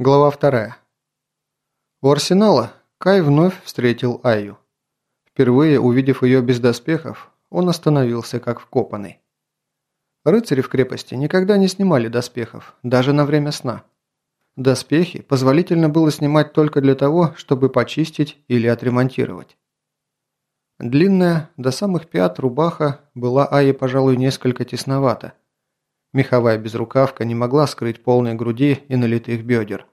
Глава вторая. У арсенала Кай вновь встретил Айю. Впервые увидев ее без доспехов, он остановился как вкопанный. Рыцари в крепости никогда не снимали доспехов, даже на время сна. Доспехи позволительно было снимать только для того, чтобы почистить или отремонтировать. Длинная, до самых пят рубаха была Айе, пожалуй, несколько тесновата – Меховая безрукавка не могла скрыть полной груди и налитых бедер.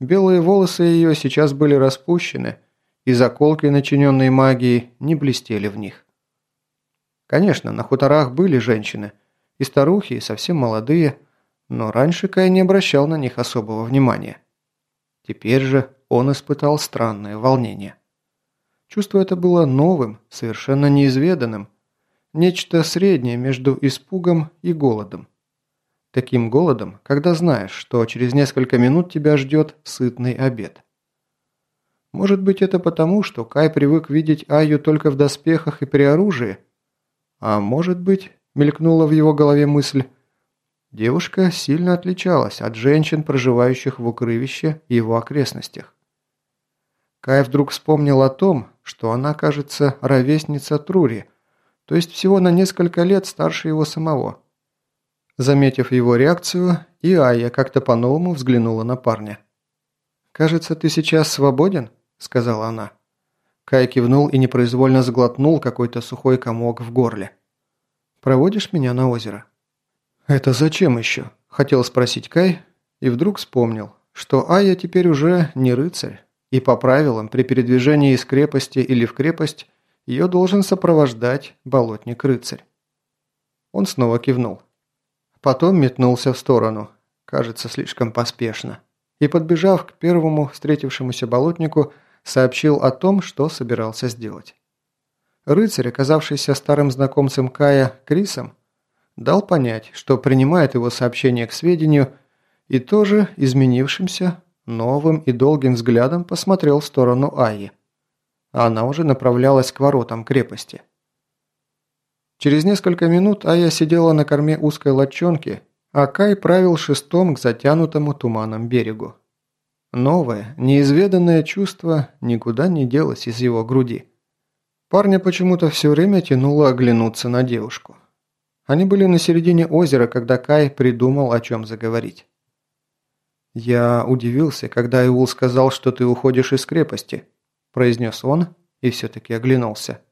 Белые волосы ее сейчас были распущены, и заколки, начиненные магией, не блестели в них. Конечно, на хуторах были женщины, и старухи, и совсем молодые, но раньше Кай не обращал на них особого внимания. Теперь же он испытал странное волнение. Чувство это было новым, совершенно неизведанным, Нечто среднее между испугом и голодом. Таким голодом, когда знаешь, что через несколько минут тебя ждет сытный обед. Может быть это потому, что Кай привык видеть Аю только в доспехах и при оружии? А может быть, мелькнула в его голове мысль, девушка сильно отличалась от женщин, проживающих в укрывище и его окрестностях. Кай вдруг вспомнил о том, что она, кажется, ровесница Трури – то есть всего на несколько лет старше его самого. Заметив его реакцию, и Ая как-то по-новому взглянула на парня. «Кажется, ты сейчас свободен?» – сказала она. Кай кивнул и непроизвольно сглотнул какой-то сухой комок в горле. «Проводишь меня на озеро?» «Это зачем еще?» – хотел спросить Кай, и вдруг вспомнил, что Ая теперь уже не рыцарь, и по правилам при передвижении из крепости или в крепость ее должен сопровождать болотник-рыцарь. Он снова кивнул. Потом метнулся в сторону, кажется, слишком поспешно, и, подбежав к первому встретившемуся болотнику, сообщил о том, что собирался сделать. Рыцарь, оказавшийся старым знакомцем Кая Крисом, дал понять, что принимает его сообщение к сведению и тоже изменившимся, новым и долгим взглядом посмотрел в сторону Аи она уже направлялась к воротам крепости. Через несколько минут Ая сидела на корме узкой лодчонки, а Кай правил шестом к затянутому туманом берегу. Новое, неизведанное чувство никуда не делось из его груди. Парня почему-то все время тянуло оглянуться на девушку. Они были на середине озера, когда Кай придумал, о чем заговорить. «Я удивился, когда Иул сказал, что ты уходишь из крепости», произнес он и все-таки оглянулся.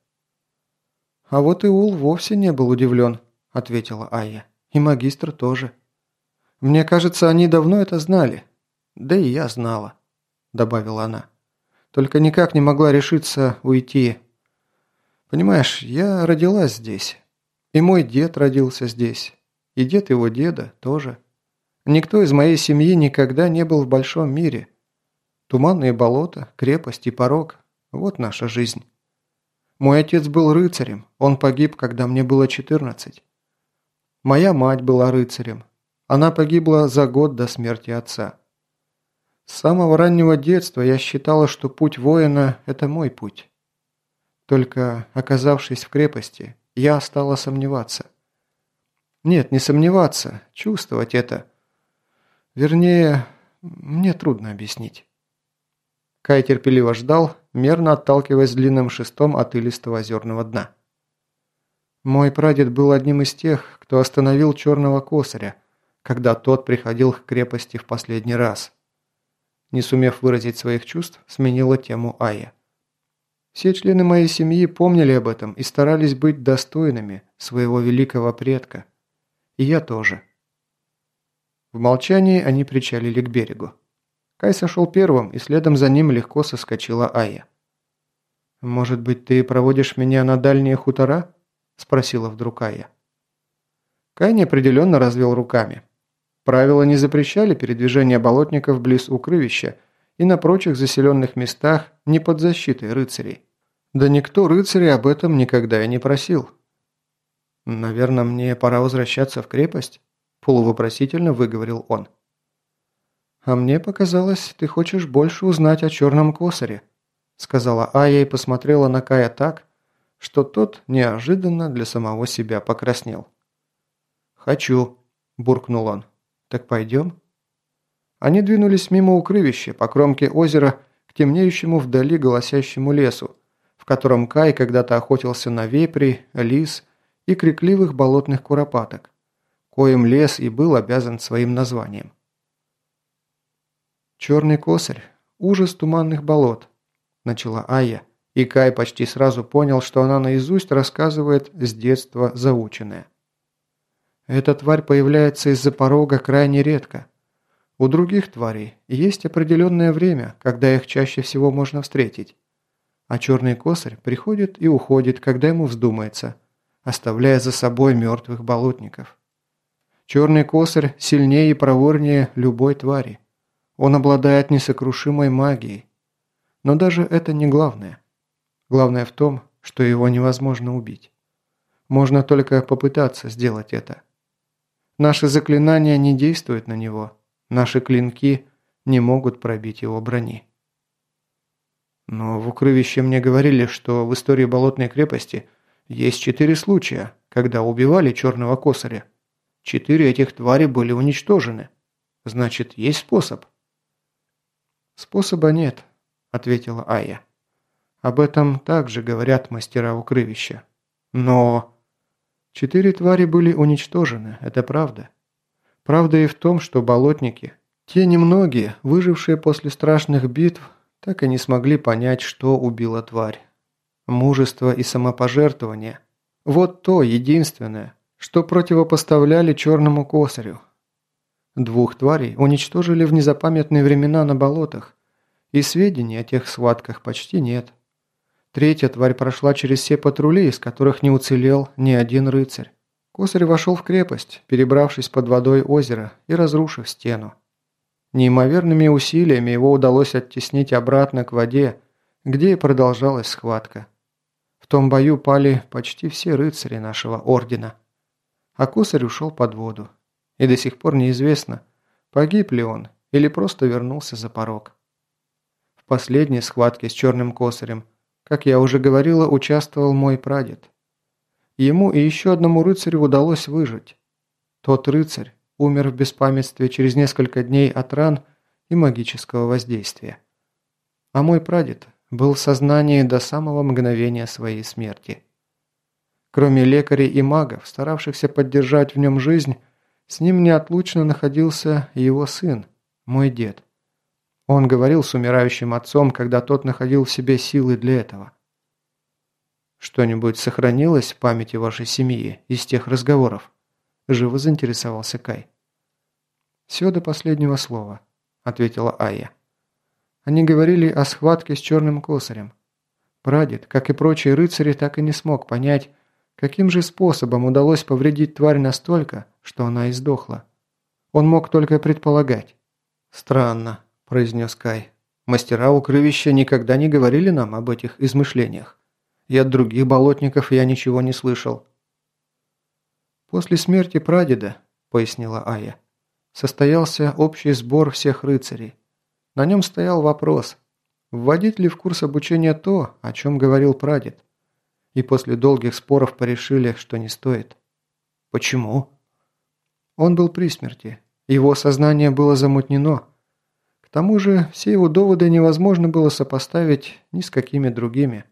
«А вот и Ул вовсе не был удивлен», – ответила Айя. «И магистр тоже. Мне кажется, они давно это знали. Да и я знала», – добавила она. «Только никак не могла решиться уйти. Понимаешь, я родилась здесь. И мой дед родился здесь. И дед его деда тоже. Никто из моей семьи никогда не был в большом мире. Туманные болота, крепость и порог – вот наша жизнь. Мой отец был рыцарем, он погиб, когда мне было 14. Моя мать была рыцарем. Она погибла за год до смерти отца. С самого раннего детства я считала, что путь воина – это мой путь. Только, оказавшись в крепости, я стала сомневаться. Нет, не сомневаться, чувствовать это. Вернее, мне трудно объяснить. Кай терпеливо ждал, мерно отталкиваясь длинным шестом от илистого озерного дна. Мой прадед был одним из тех, кто остановил черного косаря, когда тот приходил к крепости в последний раз. Не сумев выразить своих чувств, сменила тему Ая. Все члены моей семьи помнили об этом и старались быть достойными своего великого предка. И я тоже. В молчании они причалили к берегу. Кай сошел первым, и следом за ним легко соскочила Ая. «Может быть, ты проводишь меня на дальние хутора?» – спросила вдруг Ая. Кай неопределенно развел руками. Правила не запрещали передвижение болотников близ укрывища и на прочих заселенных местах не под защитой рыцарей. Да никто рыцарей об этом никогда и не просил. «Наверное, мне пора возвращаться в крепость?» – полувопросительно выговорил он. «А мне показалось, ты хочешь больше узнать о черном косаре», сказала Ая и посмотрела на Кая так, что тот неожиданно для самого себя покраснел. «Хочу», – буркнул он. «Так пойдем?» Они двинулись мимо укрывища по кромке озера к темнеющему вдали голосящему лесу, в котором Кай когда-то охотился на вепри, лис и крикливых болотных куропаток, коим лес и был обязан своим названием. «Черный косарь. Ужас туманных болот», – начала Ая, и Кай почти сразу понял, что она наизусть рассказывает с детства заученное. Эта тварь появляется из-за порога крайне редко. У других тварей есть определенное время, когда их чаще всего можно встретить. А черный косарь приходит и уходит, когда ему вздумается, оставляя за собой мертвых болотников. Черный косарь сильнее и проворнее любой твари. Он обладает несокрушимой магией. Но даже это не главное. Главное в том, что его невозможно убить. Можно только попытаться сделать это. Наши заклинания не действуют на него. Наши клинки не могут пробить его брони. Но в укрывище мне говорили, что в истории Болотной крепости есть четыре случая, когда убивали черного косаря. Четыре этих твари были уничтожены. Значит, есть способ. «Способа нет», – ответила Ая. «Об этом также говорят мастера укрывища. Но...» Четыре твари были уничтожены, это правда. Правда и в том, что болотники, те немногие, выжившие после страшных битв, так и не смогли понять, что убила тварь. Мужество и самопожертвование – вот то единственное, что противопоставляли черному косарю. Двух тварей уничтожили в незапамятные времена на болотах, и сведений о тех схватках почти нет. Третья тварь прошла через все патрули, из которых не уцелел ни один рыцарь. Косарь вошел в крепость, перебравшись под водой озера и разрушив стену. Неимоверными усилиями его удалось оттеснить обратно к воде, где и продолжалась схватка. В том бою пали почти все рыцари нашего ордена. А косарь ушел под воду. И до сих пор неизвестно, погиб ли он или просто вернулся за порог. В последней схватке с черным косарем – как я уже говорила, участвовал мой прадед. Ему и еще одному рыцарю удалось выжить. Тот рыцарь умер в беспамятстве через несколько дней от ран и магического воздействия. А мой прадед был в сознании до самого мгновения своей смерти. Кроме лекарей и магов, старавшихся поддержать в нем жизнь, с ним неотлучно находился его сын, мой дед. Он говорил с умирающим отцом, когда тот находил в себе силы для этого. «Что-нибудь сохранилось в памяти вашей семьи из тех разговоров?» – живо заинтересовался Кай. «Все до последнего слова», – ответила Ая. Они говорили о схватке с черным косарем. Прадед, как и прочие рыцари, так и не смог понять, каким же способом удалось повредить тварь настолько, что она издохла. Он мог только предполагать. Странно, – произнес Кай. «Мастера укрывища никогда не говорили нам об этих измышлениях. И от других болотников я ничего не слышал». «После смерти прадеда», – пояснила Ая, – «состоялся общий сбор всех рыцарей. На нем стоял вопрос, вводить ли в курс обучения то, о чем говорил прадед. И после долгих споров порешили, что не стоит». «Почему?» Он был при смерти. Его сознание было замутнено – тому же все его доводы невозможно было сопоставить ни с какими другими.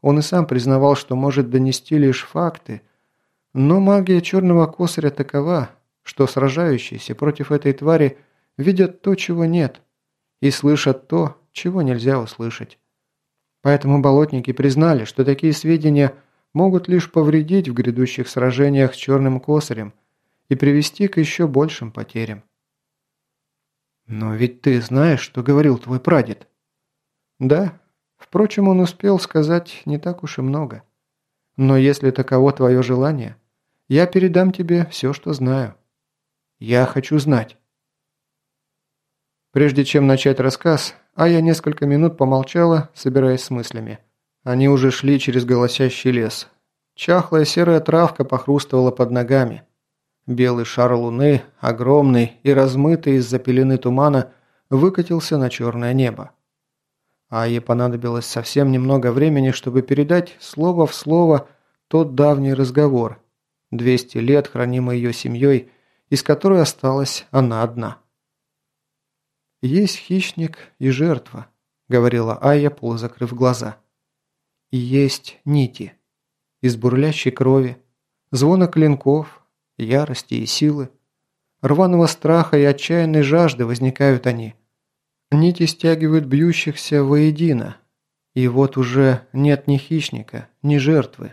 Он и сам признавал, что может донести лишь факты, но магия черного косаря такова, что сражающиеся против этой твари видят то, чего нет, и слышат то, чего нельзя услышать. Поэтому болотники признали, что такие сведения могут лишь повредить в грядущих сражениях с черным косарем и привести к еще большим потерям. «Но ведь ты знаешь, что говорил твой прадед?» «Да. Впрочем, он успел сказать не так уж и много. Но если таково твое желание, я передам тебе все, что знаю. Я хочу знать». Прежде чем начать рассказ, Ая несколько минут помолчала, собираясь с мыслями. Они уже шли через голосящий лес. Чахлая серая травка похрустывала под ногами. Белый шар луны, огромный и размытый из-за пелены тумана, выкатился на черное небо. А ей понадобилось совсем немного времени, чтобы передать слово в слово тот давний разговор, 200 лет хранимый ее семьей, из которой осталась она одна. «Есть хищник и жертва», – говорила Ая, полузакрыв глаза. «И есть нити. Из бурлящей крови, звона клинков, ярости и силы, рваного страха и отчаянной жажды возникают они. Нити стягивают бьющихся воедино. И вот уже нет ни хищника, ни жертвы,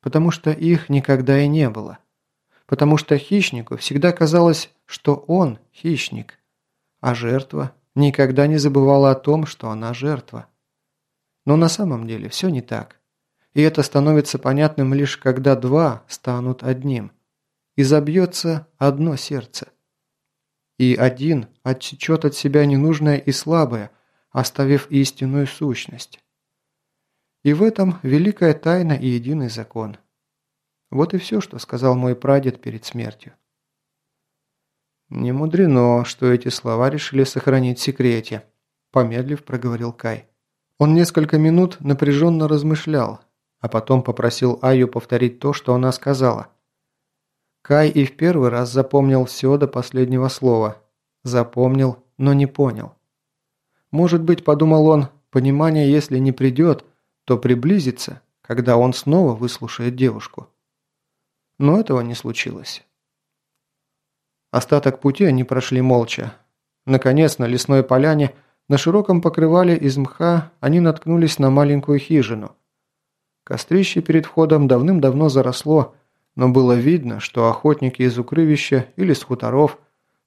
потому что их никогда и не было. Потому что хищнику всегда казалось, что он хищник, а жертва никогда не забывала о том, что она жертва. Но на самом деле все не так. И это становится понятным лишь когда два станут одним. И забьется одно сердце. И один отсечет от себя ненужное и слабое, оставив истинную сущность. И в этом великая тайна и единый закон. Вот и все, что сказал мой прадед перед смертью. «Не мудрено, что эти слова решили сохранить в секрете», – помедлив проговорил Кай. Он несколько минут напряженно размышлял, а потом попросил Аю повторить то, что она сказала. Кай и в первый раз запомнил все до последнего слова. Запомнил, но не понял. Может быть, подумал он, понимание, если не придет, то приблизится, когда он снова выслушает девушку. Но этого не случилось. Остаток пути они прошли молча. Наконец, на лесной поляне, на широком покрывале из мха, они наткнулись на маленькую хижину. Кострище перед входом давным-давно заросло, но было видно, что охотники из укрывища или с хуторов,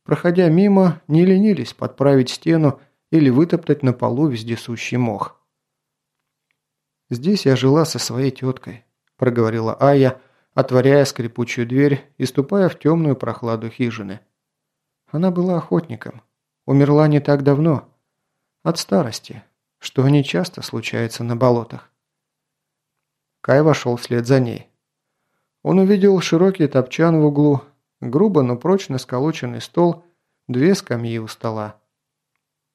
проходя мимо, не ленились подправить стену или вытоптать на полу вездесущий мох. «Здесь я жила со своей теткой», – проговорила Ая, – отворяя скрипучую дверь и ступая в темную прохладу хижины. Она была охотником. Умерла не так давно. От старости, что не часто случается на болотах. Кай вошел вслед за ней. Он увидел широкий топчан в углу, грубо, но прочно сколоченный стол, две скамьи у стола.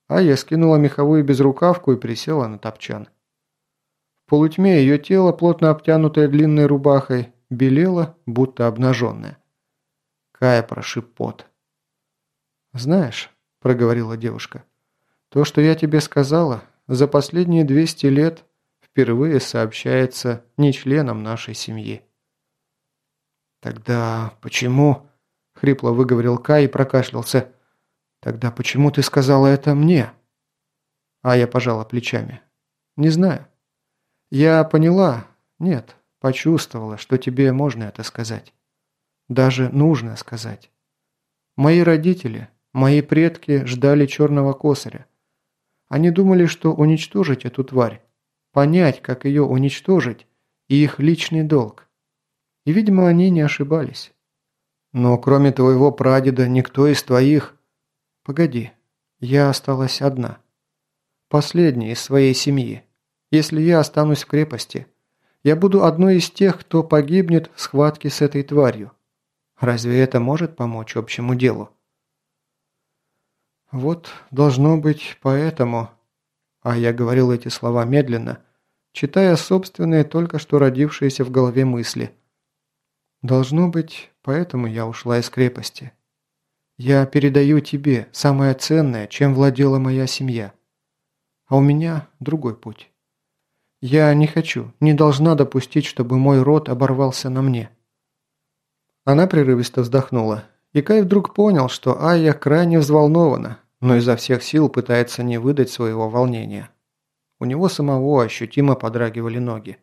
А я скинула меховую безрукавку и присела на топчан. В полутьме ее тело, плотно обтянутое длинной рубахой, белела, будто обнаженная. Кая прошиб пот. «Знаешь», – проговорила девушка, – «то, что я тебе сказала, за последние 200 лет впервые сообщается не членам нашей семьи». «Тогда почему?» – хрипло выговорил Кай и прокашлялся. «Тогда почему ты сказала это мне?» А я пожала плечами. «Не знаю. Я поняла. Нет, Почувствовала, что тебе можно это сказать. Даже нужно сказать. Мои родители, мои предки ждали черного косаря. Они думали, что уничтожить эту тварь, понять, как ее уничтожить, и их личный долг. И, видимо, они не ошибались. Но кроме твоего прадеда никто из твоих... Погоди, я осталась одна. Последняя из своей семьи. Если я останусь в крепости, я буду одной из тех, кто погибнет в схватке с этой тварью. Разве это может помочь общему делу? Вот должно быть поэтому... А я говорил эти слова медленно, читая собственные, только что родившиеся в голове мысли. Должно быть, поэтому я ушла из крепости. Я передаю тебе самое ценное, чем владела моя семья. А у меня другой путь. Я не хочу, не должна допустить, чтобы мой род оборвался на мне». Она прерывисто вздохнула, и Кай вдруг понял, что Айя крайне взволнована, но изо всех сил пытается не выдать своего волнения. У него самого ощутимо подрагивали ноги.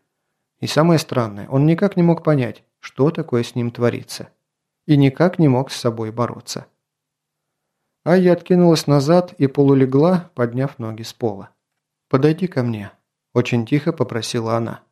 И самое странное, он никак не мог понять, что такое с ним творится. И никак не мог с собой бороться. Айя откинулась назад и полулегла, подняв ноги с пола. «Подойди ко мне», очень тихо попросила она.